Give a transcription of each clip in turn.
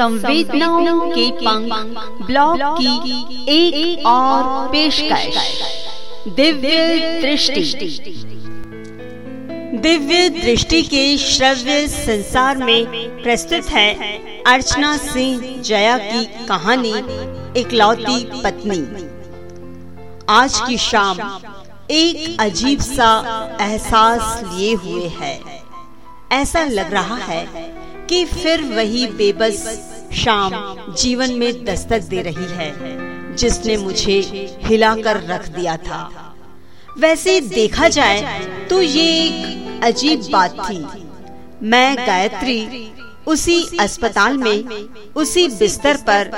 संवेदनाओं के पंख ब्लॉग की एक, एक और पेशकश। दिव्य दृष्टि। दिव्य दृष्टि के श्रव्य संसार में प्रस्तुत है अर्चना सिंह जया की कहानी इकलौती पत्नी। आज की शाम एक अजीब सा एहसास लिए हुए है। ऐसा लग रहा है कि फिर वही बेबस शाम जीवन में दस्तक दे रही है, जिसने मुझे हिलाकर रख दिया था। वैसे देखा जाए तो ये एक अजीब बात थी। मैं गायत्री उसी अस्पताल में, उसी बिस्तर पर,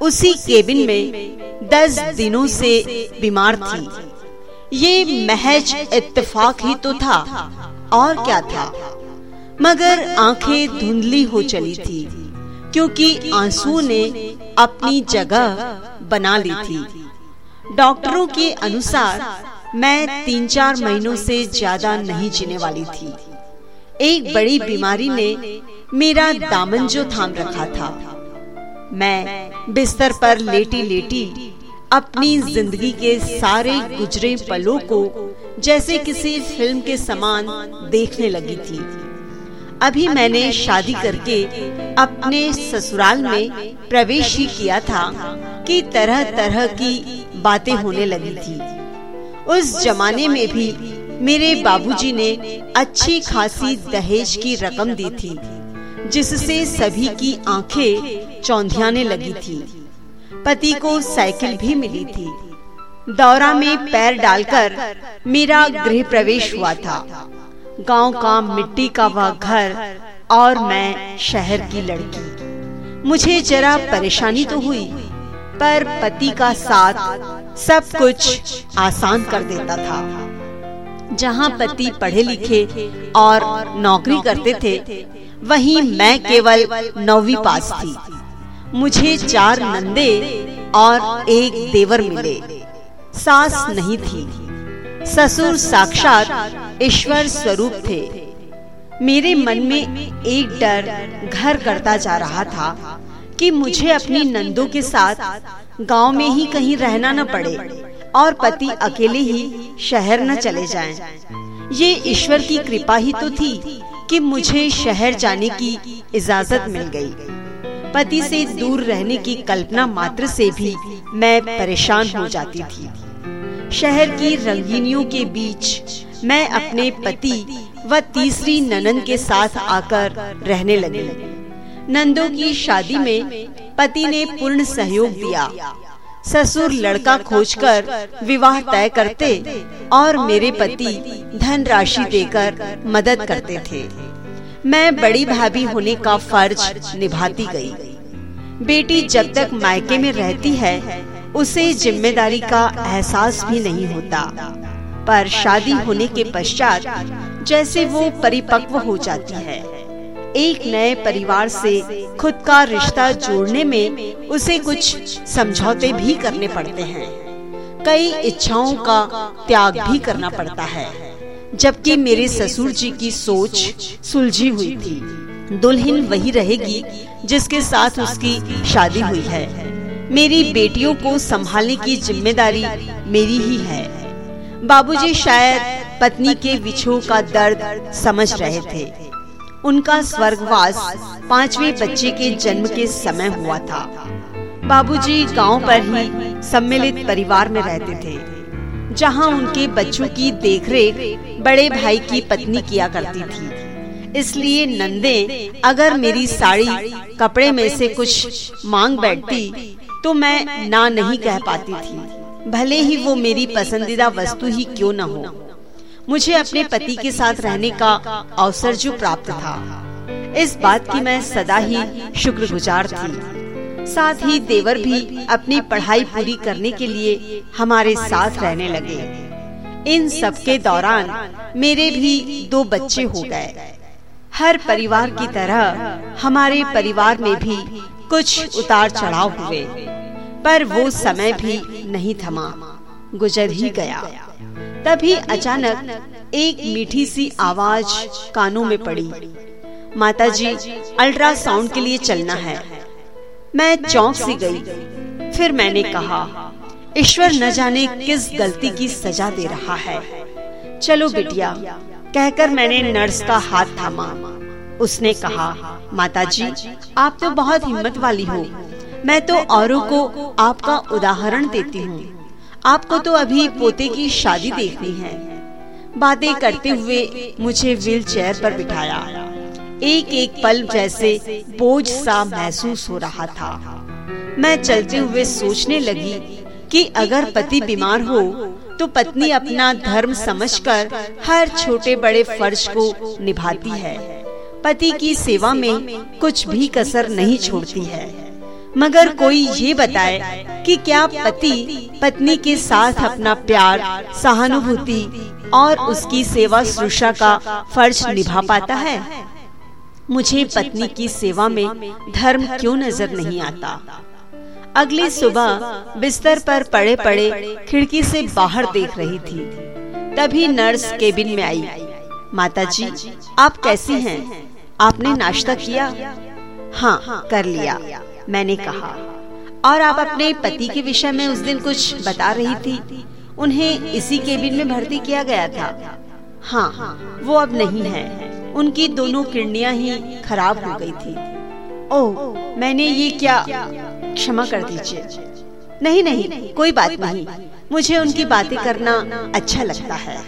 उसी केबिन में दस दिनों से बीमार थी। ये महज इत्तेफाक ही तो था। और क्या था? मगर आँखें धुंधली हो चली थी, क्योंकि आँसू ने अपनी जगह बना ली थी। डॉक्टरों के अनुसार मैं तीन चार महीनों से ज़्यादा नहीं जीने वाली थी। एक बड़ी बीमारी ने मेरा दामन जो थाम रखा था। मैं बिस्तर पर लेटी लेटी अपनी ज़िंदगी के सारे गुजरे पलों को जैसे किसी फ़िल्म के समान देखने लगी थी। अभी मैंने शादी करके अपने ससुराल में प्रवेश ही किया था कि तरह तरह की बातें होने लगी थी। उस जमाने में भी मेरे बाबूजी ने अच्छी खासी दहेज की रकम दी थी जिससे सभी की आँखें चौंधियाने लगी थी। पति को साइकिल भी मिली थी। दौरा में पैर डालकर मेरा गृह प्रवेश हुआ था। गाँव का मिट्टी का वह घर और मैं शहर की लड़की। मुझे जरा परेशानी तो हुई, पर पति का साथ सब कुछ आसान कर देता था। जहाँ पति पढ़े लिखे और नौकरी करते थे, वहीं मैं केवल नौवीं पास थी। मुझे चार नंदे और एक देवर मिले। सास नहीं थी। ससुर साक्षात ईश्वर स्वरूप थे मेरे मन में एक डर घर करता जा रहा था कि मुझे अपनी नंदों के साथ गाँव में ही कहीं रहना न पड़े और पति अकेले ही शहर न चले जाएँ। ये ईश्वर की कृपा ही तो थी कि मुझे शहर जाने की इजाज़त मिल गई। पति से दूर रहने की कल्पना मात्र से भी मैं परेशान हो जाती थी शहर की रंगीनियों के बीच मैं अपने पति व तीसरी ननन के साथ आकर रहने लगी। नंदों की शादी में पति ने पूर्ण सहयोग दिया। ससुर लड़का खोजकर विवाह तय करते और मेरे पति धन राशि देकर मदद करते थे। मैं बड़ी भाभी होने का फ़र्ज़ निभाती गई। बेटी जब तक मायके में रहती है उसे ज़िम्मेदारी का एहसास भी नहीं होता। पर शादी होने के पश्चात जैसे वो परिपक्व हो जाती है। एक नए परिवार से खुद का रिश्ता जोड़ने में उसे कुछ समझौते भी करने पड़ते हैं। कई इच्छाओं का त्याग भी करना पड़ता है। जबकि मेरे ससुर जी की सोच सुलझी हुई थी। दुल्हन वही रहेगी जिसके साथ उसकी शादी हुई है। मेरी बेटियों को संभालने की ज़िम्मेदारी मेरी ही है। बाबूजी शायद पत्नी के विछो का दर्द समझ रहे थे। उनका स्वर्गवास पांचवे बच्चे के जन्म के समय हुआ था। बाबूजी गाँव पर ही सम्मिलित परिवार में रहते थे, जहाँ उनके बच्चों की देखरेख बड़े भाई की पत्नी किया करती थी। इसलिए नंदे, अगर मेरी साड़ी कपड़े में से कुछ मांग बैठती तो मैं ना नहीं कह पाती थी। भले ही वो मेरी पसंदीदा वस्तु ही क्यों न हो। मुझे अपने पति के साथ रहने का अवसर जो प्राप्त था। इस बात की मैं सदा ही शुक्रगुजार थी। साथ ही देवर भी अपनी पढ़ाई पूरी करने के लिए हमारे साथ रहने लगे। इन सब के दौरान मेरे भी दो बच्चे हो गए। हर परिवार की तरह हमारे परिवार में भी कुछ उतार चढ़ाव हुए। पर वो समय भी नहीं थमा। गुजर ही गया। तभी अचानक एक मीठी सी आवाज़ कानों में पड़ी। माताजी अल्ट्रासाउंड के लिए चलना है। मैं चौंक सी गई। फिर मैंने कहा ईश्वर न जाने किस गलती की सजा दे रहा है। चलो बिटिया कहकर मैंने नर्स का हाथ थामा। उसने कहा माताजी, आप तो बहुत हिम्मत वाली हो। मैं तो औरों को आपका उदाहरण देती हूँ। आपको तो अभी पोते की शादी देखनी है। बातें करते हुए मुझे व्हील चेयर पर बिठाया। एक एक पल जैसे बोझ सा महसूस हो रहा था। मैं चलते हुए सोचने लगी कि अगर पति बीमार हो तो पत्नी अपना धर्म समझकर हर छोटे बड़े फ़र्ज़ को निभाती है। पति की सेवा में कुछ भी कसर नहीं छोड़ती है। मगर कोई ये बताए कि क्या पति पत्नी के साथ अपना प्यार सहानुभूति और उसकी सेवा सुरक्षा का फ़र्ज़ निभा पाता है। मुझे पत्नी की सेवा में धर्म क्यों नज़र नहीं आता? अगली सुबह बिस्तर पर पड़े पड़े खिड़की से बाहर देख रही थी। तभी नर्स केबिन में आई। माताजी, आप कैसी हैं? आपने नाश्ता किया? हाँ कर लिया। मैंने कहा। और आप अपने पति के विषय में उस दिन कुछ बता रही थी। उन्हें इसी केबिन में भर्ती किया गया था। हाँ वो अब नहीं है। उनकी दोनों किडनियाँ ही खराब हो गई थी। ओह मैंने ये क्या क्षमा कर दीजिए। नहीं नहीं कोई बात नहीं। मुझे उनकी बातें करना अच्छा लगता है।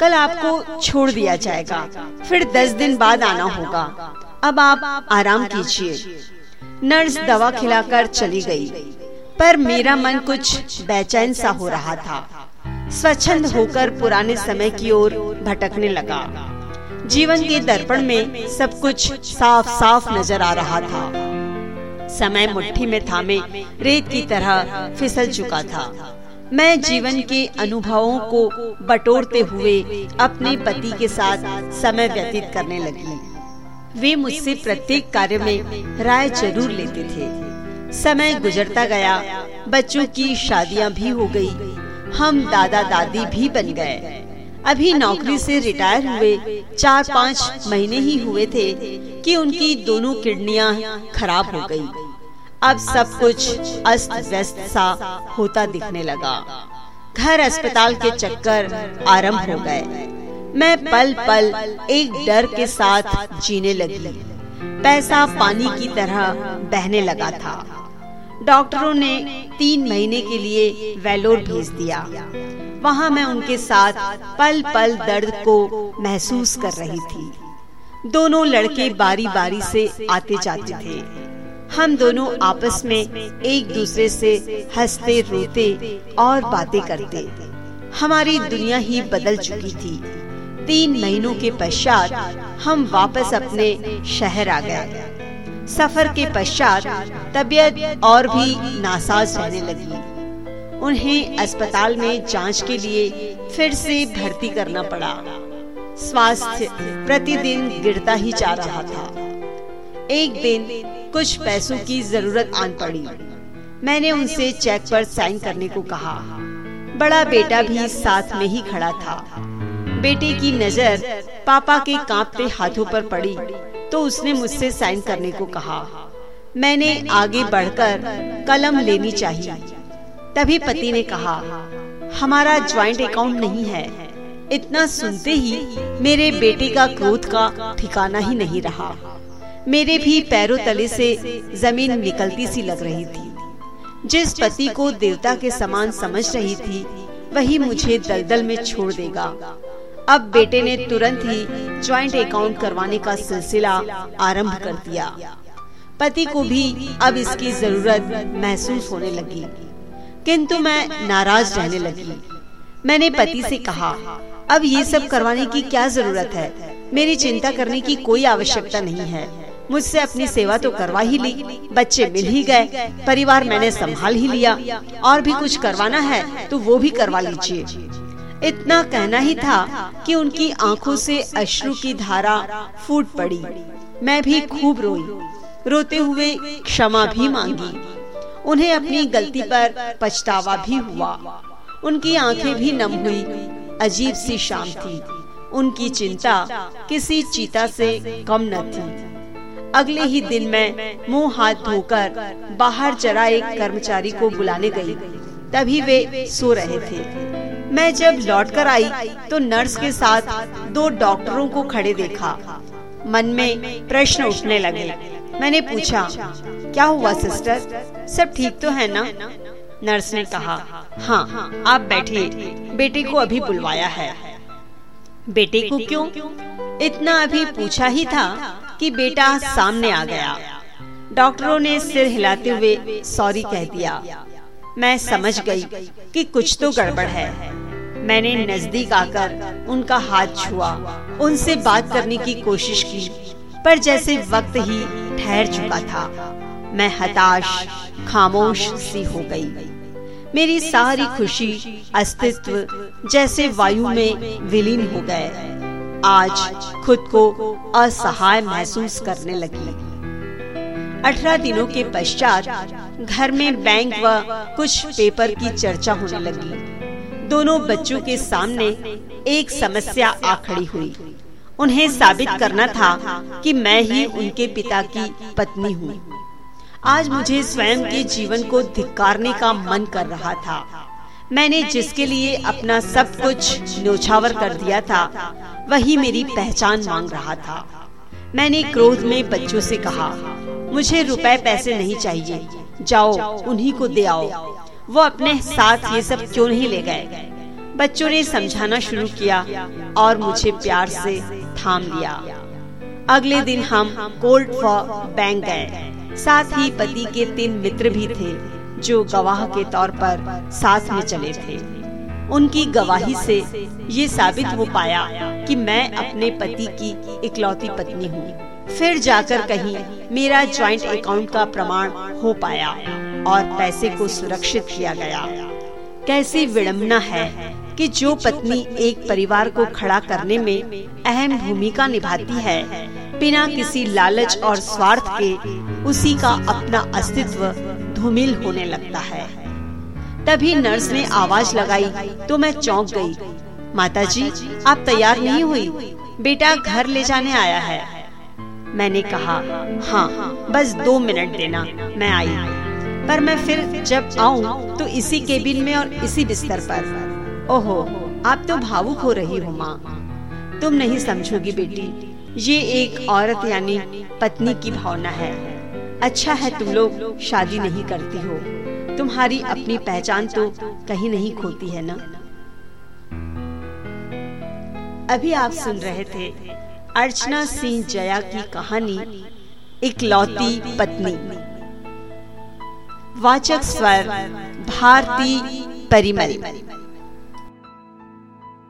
कल आपको छोड़ दिया जाएगा। फिर दस दिन बाद आना होगा। अब आप आराम कीजिए। नर्स दवा खिलाकर चली गई, पर मेरा मन कुछ बेचैन सा हो रहा था। स्वच्छंद होकर पुराने समय की ओर भटकने लगा। जीवन के दर्पण में सब कुछ साफ़ साफ़ नज़र आ रहा था। समय मुट्ठी में थामे रेत की तरह फिसल चुका था। मैं जीवन के अनुभवों को बटोरते हुए अपने पति के साथ समय व्यतीत करने लगी। वे मुझसे प्रत्येक कार्य में राय ज़रूर लेते थे। समय गुजरता गया, बच्चों की शादियाँ भी हो गई। हम दादा दादी भी बन गए। अभी नौकरी से रिटायर हुए चार पाँच महीने ही हुए थे कि उनकी दोनों किडनियाँ खराब हो गई। अब सब कुछ अस्त व्यस्त सा होता दिखने लगा। घर अस्पताल के चक्कर आरंभ हो गए। मैं पल पल एक डर के साथ जीने लगी। पैसा पानी की तरह बहने लगा था। डॉक्टरों ने तीन महीने के लिए वेलोर भेज दिया। वहाँ मैं उनके साथ पल पल दर्द को महसूस कर रही थी। दोनों लड़के बारी बारी से आते जाते थे। हम दोनों आपस में एक दूसरे से हँसते, रोते और बातें करते। हमारी दुनिया ही बदल चुकी थी। तीन महीनों के पश्चात हम वापस अपने शहर आ गए। सफ़र के पश्चात तबीयत और भी नासाज रहने लगी। उन्हें अस्पताल में जाँच के लिए फिर से भर्ती करना पड़ा। स्वास्थ्य प्रतिदिन गिरता ही जा रहा था। एक दिन कुछ पैसों की ज़रूरत आन पड़ी। मैंने उनसे चेक पर साइन करने को कहा। बड़ा बेटा भी साथ में ही खड़ा था। बेटे की नज़र पापा के कांपते हाथों पर पड़ी तो उसने मुझसे साइन करने को कहा, मैंने आगे बढ़कर कलम लेनी चाहिए। तभी पति ने कहा, हमारा ज्वाइंट अकाउंट नहीं है। इतना सुनते ही मेरे बेटे का क्रोध का ठिकाना ही नहीं रहा। मेरे भी पैरों तले से ज़मीन निकलती सी लग रही थी। जिस पति को देवता के समान समझ रही थी, वही मुझे दलदल में छोड़ देगा। अब बेटे ने तुरंत ही ज्वाइंट अकाउंट करवाने का सिलसिला आरंभ कर दिया। पति को भी अब इसकी ज़रूरत महसूस होने लगी। किंतु मैं नाराज़ रहने लगी। मैंने पति से कहा, अब ये सब करवाने की क्या ज़रूरत है? मेरी चिंता करने की कोई आवश्यकता नहीं है। मुझसे अपनी सेवा तो करवा ही ली, बच्चे मिल ही गए, परिवार मैंने संभाल ही लिया। और भी कुछ करवाना है तो वो भी करवा लीजिए। इतना कहना ही था कि उनकी आँखों से अश्रु की धारा फूट पड़ी। मैं भी खूब रोई। रोते हुए क्षमा भी मांगी। उन्हें अपनी गलती पर पछतावा भी हुआ। उनकी आँखें भी नम हुई। अजीब सी शाम थी। उनकी चिंता किसी चीता से कम न थी। अगले ही दिन मैं मुँह हाथ धोकर बाहर जरा एक कर्मचारी को बुलाने गई। तभी वे सो रहे थे। मैं जब लौटकर आई तो नर्स के साथ दो डॉक्टरों को खड़े देखा। मन में प्रश्न उठने लगे। मैंने पूछा, क्या हुआ, सिस्टर? सब ठीक तो है ना? नर्स ने कहा हाँ आप बैठिए। बेटे को अभी बुलवाया है। बेटे को क्यों? इतना अभी पूछा ही था कि बेटा सामने आ गया। डॉक्टरों ने सिर हिलाते हुए, सॉरी कह दिया। मैं समझ गई कि कुछ तो गड़बड़ है। मैंने नज़दीक आकर उनका हाथ छुआ, उनसे बात करने की कोशिश की, पर जैसे वक्त ही ठहर चुका था, मैं हताश, खामोश सी हो गई। मेरी सारी खुशी, अस्तित्व जैसे वायु में विलीन हो गए। आज खुद को असहाय महसूस करने लगी। अठारह दिनों के पश्चात घर में बैंक व कुछ पेपर की चर्चा होने लगी। दोनों बच्चों के सामने एक समस्या आ खड़ी हुई। उन्हें साबित करना था कि मैं ही उनके पिता की पत्नी हूँ। आज मुझे स्वयं के जीवन को धिक्कारने का मन कर रहा था। मैंने जिसके लिए अपना सब कुछ न्योछावर कर दिया था वही मेरी पहचान मांग रहा था। मैंने क्रोध में बच्चों से कहा मुझे रुपए पैसे नहीं चाहिए। जाओ उन्हीं को दे आओ। वो अपने साथ ये सब क्यों नहीं ले गए? बच्चों ने समझाना शुरू किया और मुझे प्यार से थाम लिया। अगले दिन हम कोल्ड फॉर बैंक गए। साथ ही पति के तीन मित्र भी थे जो गवाह के तौर पर साथ में चले थे। उनकी गवाही से ये साबित हो पाया कि मैं अपने पति की इकलौती पत्नी हूँ। फिर जाकर कहीं मेरा ज्वाइंट अकाउंट का प्रमाण हो पाया और पैसे को सुरक्षित किया गया। कैसी विडम्बना है कि जो पत्नी एक परिवार को खड़ा करने में अहम भूमिका निभाती है बिना किसी लालच और स्वार्थ के उसी का अपना अस्तित्व धूमिल होने लगता है। तभी नर्स ने आवाज़ लगाई तो मैं चौंक गई। माताजी, आप तैयार नहीं हुई? बेटा घर ले जाने आया है। मैंने कहा हाँ बस दो मिनट देना, मैं आई पर मैं फिर जब आऊँ तो इसी केबिन में और इसी बिस्तर पर। ओहो, आप तो भावुक हो रही हो माँ। तुम नहीं समझोगी बेटी, ये एक औरत यानी पत्नी की भावना है। अच्छा है तुम लोग शादी नहीं करती हो। तुम्हारी अपनी पहचान तो कहीं नहीं खोती है ना? अभी आप सुन रहे थे अर्चना सिंह जया की कहानी इकलौती पत्नी। वाचक स्वर भारती परिमल।